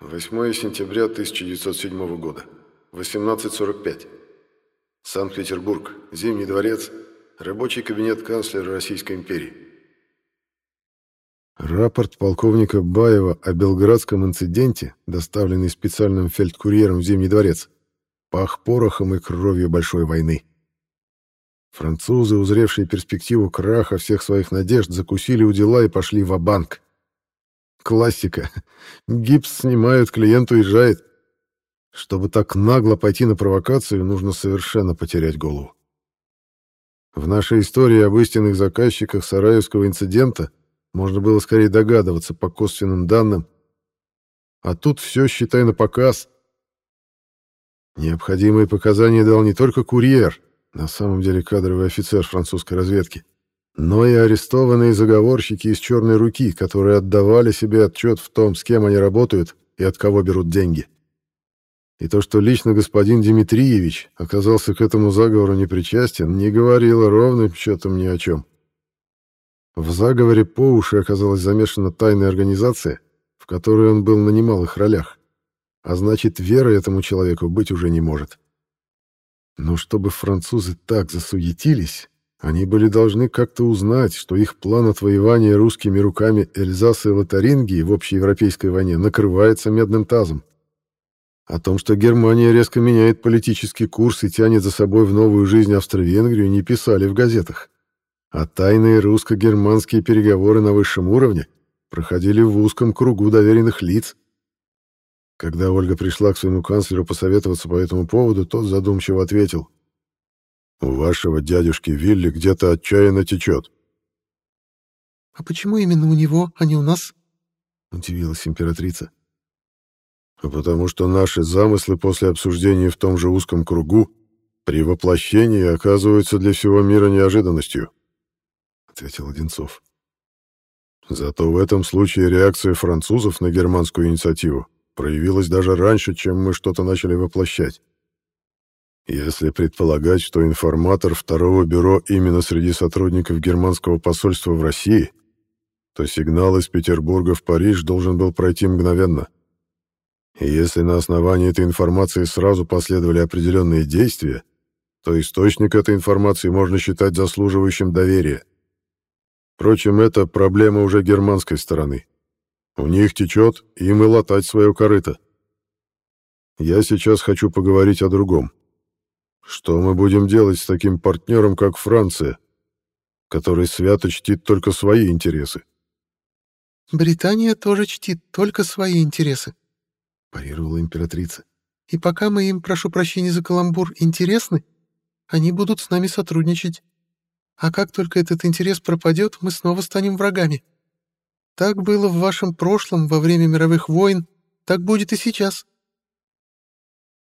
8 сентября 1907 года. 18.45. Санкт-Петербург. Зимний дворец. Рабочий кабинет канцлера Российской империи. Рапорт полковника Баева о белградском инциденте, доставленный специальным фельдкурьером в Зимний дворец, пах порохом и кровью большой войны. Французы, узревшие перспективу краха всех своих надежд, закусили у дела и пошли в банк Классика. Гипс снимают, клиент уезжает. Чтобы так нагло пойти на провокацию, нужно совершенно потерять голову. В нашей истории об истинных заказчиках Сараевского инцидента можно было скорее догадываться по косвенным данным. А тут все, считай, на показ. Необходимые показания дал не только курьер, на самом деле кадровый офицер французской разведки, но и арестованные заговорщики из черной руки, которые отдавали себе отчет в том, с кем они работают и от кого берут деньги. И то, что лично господин Дмитриевич оказался к этому заговору непричастен, не говорило ровным счетом ни о чем. В заговоре по уши оказалась замешана тайная организация, в которой он был на немалых ролях, а значит, веры этому человеку быть уже не может. Но чтобы французы так засуетились, они были должны как-то узнать, что их план отвоевания русскими руками Эльзаса и Лотарингии в общеевропейской войне накрывается медным тазом. О том, что Германия резко меняет политический курс и тянет за собой в новую жизнь Австро-Венгрию, не писали в газетах. А тайные русско-германские переговоры на высшем уровне проходили в узком кругу доверенных лиц. Когда Ольга пришла к своему канцлеру посоветоваться по этому поводу, тот задумчиво ответил. «У вашего дядюшки Вилли где-то отчаянно течет». «А почему именно у него, а не у нас?» — удивилась императрица а потому что наши замыслы после обсуждения в том же узком кругу при воплощении оказываются для всего мира неожиданностью, — ответил Одинцов. Зато в этом случае реакция французов на германскую инициативу проявилась даже раньше, чем мы что-то начали воплощать. Если предполагать, что информатор второго бюро именно среди сотрудников германского посольства в России, то сигнал из Петербурга в Париж должен был пройти мгновенно. И если на основании этой информации сразу последовали определенные действия, то источник этой информации можно считать заслуживающим доверия. Впрочем, это проблема уже германской стороны. У них течет, им и латать свое корыто. Я сейчас хочу поговорить о другом. Что мы будем делать с таким партнером, как Франция, который свято чтит только свои интересы? Британия тоже чтит только свои интересы, — парировала императрица. «И пока мы им, прошу прощения за каламбур, интересны, они будут с нами сотрудничать. А как только этот интерес пропадет, мы снова станем врагами. Так было в вашем прошлом, во время мировых войн, так будет и сейчас».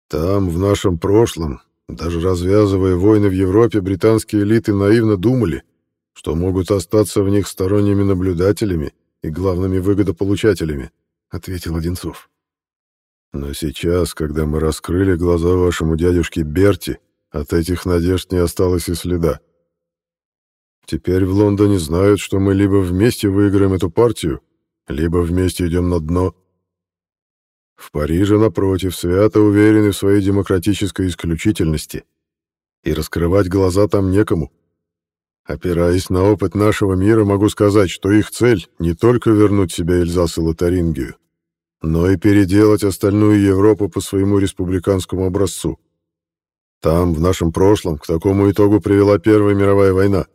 «Там, в нашем прошлом, даже развязывая войны в Европе, британские элиты наивно думали, что могут остаться в них сторонними наблюдателями и главными выгодополучателями», — ответил Одинцов. Но сейчас, когда мы раскрыли глаза вашему дядюшке Берти, от этих надежд не осталось и следа. Теперь в Лондоне знают, что мы либо вместе выиграем эту партию, либо вместе идем на дно. В Париже, напротив, свято уверены в своей демократической исключительности, и раскрывать глаза там некому. Опираясь на опыт нашего мира, могу сказать, что их цель не только вернуть себе Эльзас и Лотарингию, но и переделать остальную Европу по своему республиканскому образцу. Там, в нашем прошлом, к такому итогу привела Первая мировая война,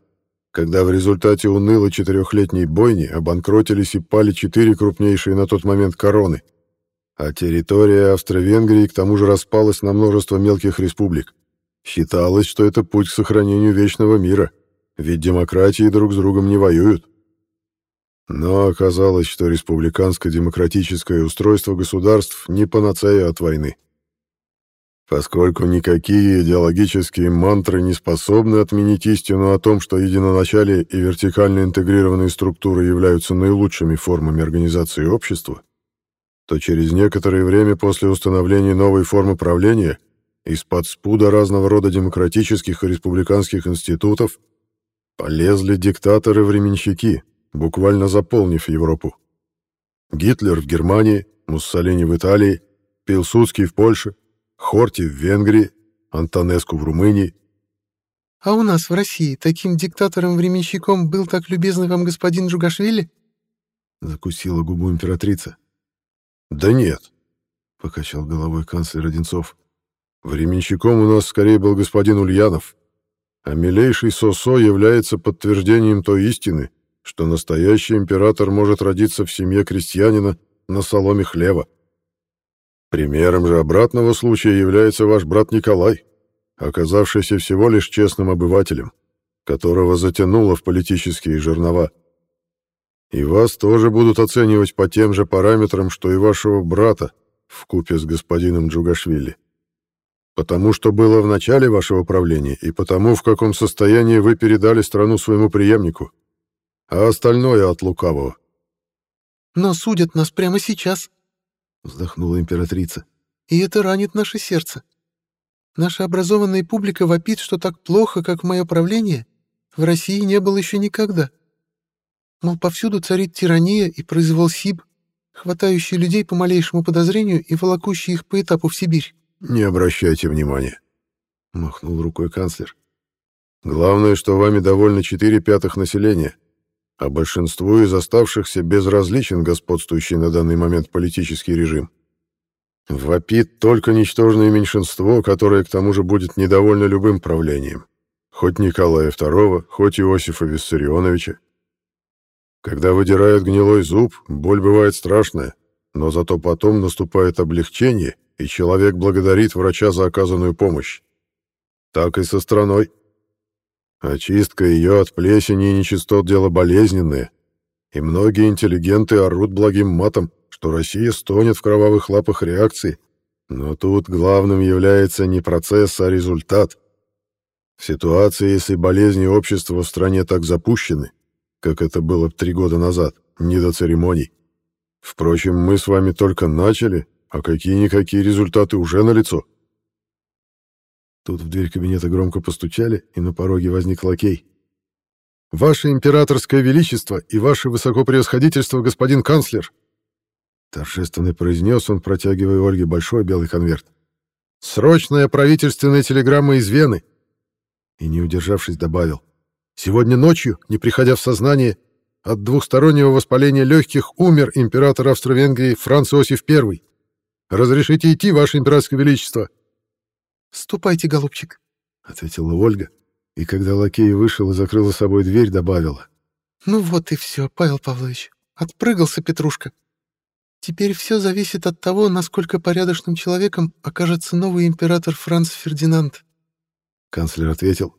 когда в результате унылой четырехлетней бойни обанкротились и пали четыре крупнейшие на тот момент короны, а территория Австро-Венгрии к тому же распалась на множество мелких республик. Считалось, что это путь к сохранению вечного мира, ведь демократии друг с другом не воюют. Но оказалось, что республиканско-демократическое устройство государств не панацея от войны. Поскольку никакие идеологические мантры не способны отменить истину о том, что единоначалие и вертикально интегрированные структуры являются наилучшими формами организации общества, то через некоторое время после установления новой формы правления из-под спуда разного рода демократических и республиканских институтов полезли диктаторы-временщики, буквально заполнив Европу. Гитлер в Германии, Муссолини в Италии, Пилсудский в Польше, Хорти в Венгрии, Антонеску в Румынии. А у нас в России таким диктатором-временщиком был так любезный вам господин Джугашвили? Закусила губу императрица. Да нет, покачал головой канцлер Одинцов. Временщиком у нас скорее был господин Ульянов, а милейший Сосо является подтверждением той истины, что настоящий император может родиться в семье крестьянина на соломе хлеба. Примером же обратного случая является ваш брат Николай, оказавшийся всего лишь честным обывателем, которого затянуло в политические жернова. И вас тоже будут оценивать по тем же параметрам, что и вашего брата, в купе с господином Джугашвили. Потому что было в начале вашего правления и потому, в каком состоянии вы передали страну своему преемнику, а остальное от лукавого. «Но судят нас прямо сейчас», — вздохнула императрица, — «и это ранит наше сердце. Наша образованная публика вопит, что так плохо, как в мое правление, в России не было еще никогда. Мол, повсюду царит тирания и произвол СИБ, хватающий людей по малейшему подозрению и волокущий их по этапу в Сибирь. «Не обращайте внимания», — махнул рукой канцлер. «Главное, что вами довольно четыре пятых населения, а большинству из оставшихся безразличен господствующий на данный момент политический режим. Вопит только ничтожное меньшинство, которое к тому же будет недовольно любым правлением, хоть Николая II, хоть Иосифа Виссарионовича. Когда выдирают гнилой зуб, боль бывает страшная, но зато потом наступает облегчение, и человек благодарит врача за оказанную помощь. Так и со страной. Очистка ее от плесени и нечистот дело болезненное, и многие интеллигенты орут благим матом, что Россия стонет в кровавых лапах реакции, но тут главным является не процесс, а результат. В ситуации, если болезни общества в стране так запущены, как это было три года назад, не до церемоний. Впрочем, мы с вами только начали, а какие-никакие результаты уже налицо. Тут в дверь кабинета громко постучали, и на пороге возник лакей. «Ваше императорское величество и ваше высокопревосходительство, господин канцлер!» Торжественно произнес он, протягивая Ольге большой белый конверт. «Срочная правительственная телеграмма из Вены!» И, не удержавшись, добавил. «Сегодня ночью, не приходя в сознание, от двухстороннего воспаления легких умер император Австро-Венгрии Франц Иосиф I. Разрешите идти, Ваше Императорское Величество?» «Ступайте, голубчик», — ответила Ольга, и когда лакей вышел и закрыл за собой дверь, добавила. «Ну вот и все, Павел Павлович, отпрыгался Петрушка. Теперь все зависит от того, насколько порядочным человеком окажется новый император Франц Фердинанд». Канцлер ответил.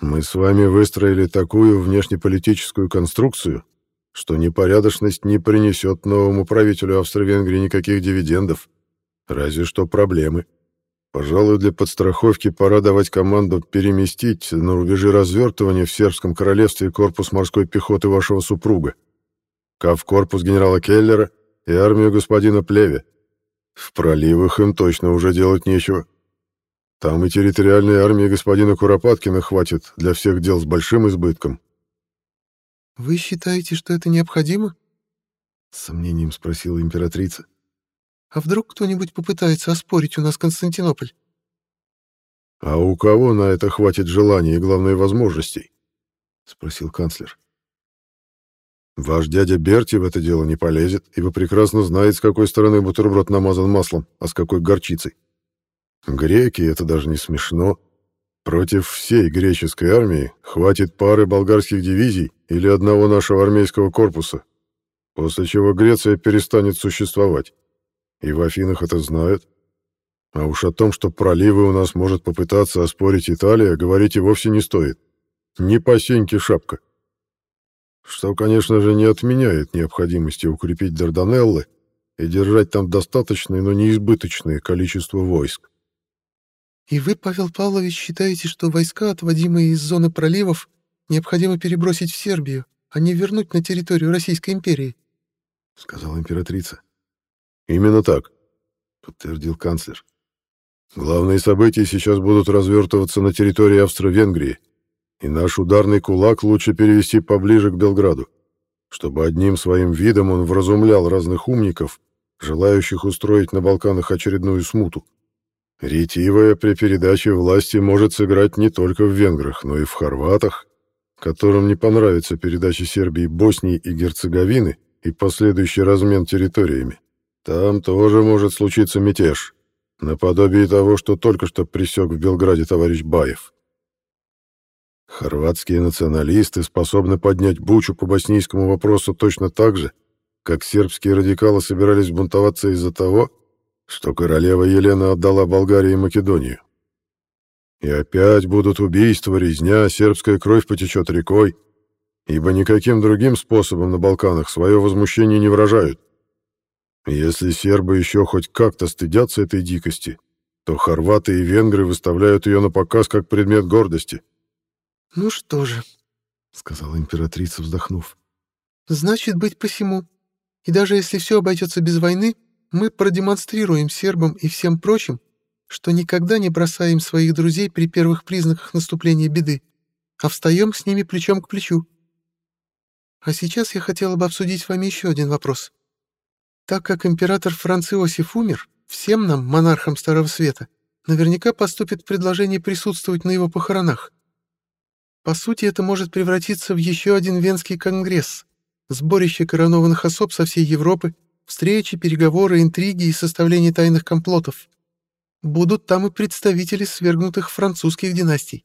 «Мы с вами выстроили такую внешнеполитическую конструкцию, что непорядочность не принесет новому правителю Австро-Венгрии никаких дивидендов. Разве что проблемы. Пожалуй, для подстраховки пора давать команду переместить на рубежи развертывания в Сербском королевстве корпус морской пехоты вашего супруга, кав корпус генерала Келлера и армию господина Плеве. В проливах им точно уже делать нечего. Там и территориальной армии господина Куропаткина хватит для всех дел с большим избытком. «Вы считаете, что это необходимо?» — с сомнением спросила императрица. А вдруг кто-нибудь попытается оспорить у нас Константинополь? А у кого на это хватит желания и, главной возможностей? Спросил канцлер. Ваш дядя Берти в это дело не полезет, ибо прекрасно знает, с какой стороны бутерброд намазан маслом, а с какой горчицей. Греки — это даже не смешно. Против всей греческой армии хватит пары болгарских дивизий или одного нашего армейского корпуса, после чего Греция перестанет существовать. И в Афинах это знают. А уж о том, что проливы у нас может попытаться оспорить Италия, говорить и вовсе не стоит. Не по сеньке шапка. Что, конечно же, не отменяет необходимости укрепить Дарданеллы и держать там достаточное, но не избыточное количество войск. И вы, Павел Павлович, считаете, что войска, отводимые из зоны проливов, необходимо перебросить в Сербию, а не вернуть на территорию Российской империи? — сказала императрица. «Именно так», — подтвердил канцлер. «Главные события сейчас будут развертываться на территории Австро-Венгрии, и наш ударный кулак лучше перевести поближе к Белграду, чтобы одним своим видом он вразумлял разных умников, желающих устроить на Балканах очередную смуту. Ретивая при передаче власти может сыграть не только в венграх, но и в хорватах, которым не понравится передача Сербии Боснии и Герцеговины и последующий размен территориями. Там тоже может случиться мятеж, наподобие того, что только что присек в Белграде товарищ Баев. Хорватские националисты способны поднять бучу по боснийскому вопросу точно так же, как сербские радикалы собирались бунтоваться из-за того, что королева Елена отдала Болгарии и Македонию. И опять будут убийства, резня, сербская кровь потечет рекой, ибо никаким другим способом на Балканах свое возмущение не выражают. Если сербы еще хоть как-то стыдятся этой дикости, то хорваты и венгры выставляют ее на показ как предмет гордости. «Ну что же», — сказала императрица, вздохнув, — «значит, быть посему. И даже если все обойдется без войны, мы продемонстрируем сербам и всем прочим, что никогда не бросаем своих друзей при первых признаках наступления беды, а встаем с ними плечом к плечу. А сейчас я хотела бы обсудить с вами еще один вопрос. Так как император Франц Иосиф умер, всем нам, монархам Старого Света, наверняка поступит предложение присутствовать на его похоронах. По сути, это может превратиться в еще один Венский конгресс, сборище коронованных особ со всей Европы, встречи, переговоры, интриги и составление тайных комплотов. Будут там и представители свергнутых французских династий.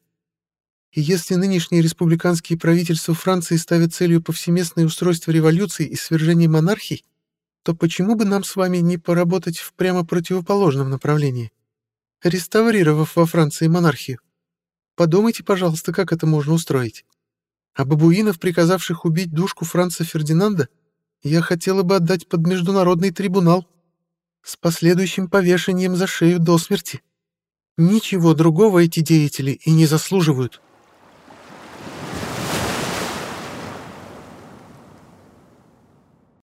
И если нынешние республиканские правительства Франции ставят целью повсеместное устройство революции и свержение монархий, то почему бы нам с вами не поработать в прямо противоположном направлении, реставрировав во Франции монархию? Подумайте, пожалуйста, как это можно устроить. А бабуинов, приказавших убить душку Франца Фердинанда, я хотела бы отдать под международный трибунал с последующим повешением за шею до смерти. Ничего другого эти деятели и не заслуживают.